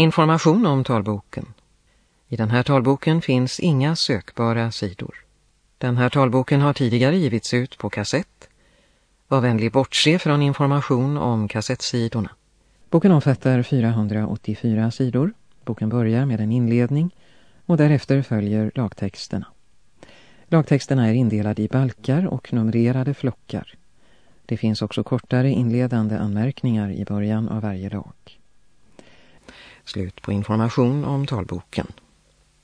Information om talboken. I den här talboken finns inga sökbara sidor. Den här talboken har tidigare givits ut på kassett. Var vänlig bortse från information om kassettsidorna. Boken omfattar 484 sidor. Boken börjar med en inledning och därefter följer lagtexterna. Lagtexterna är indelade i balkar och numrerade flockar. Det finns också kortare inledande anmärkningar i början av varje lag. Slut på information om talboken.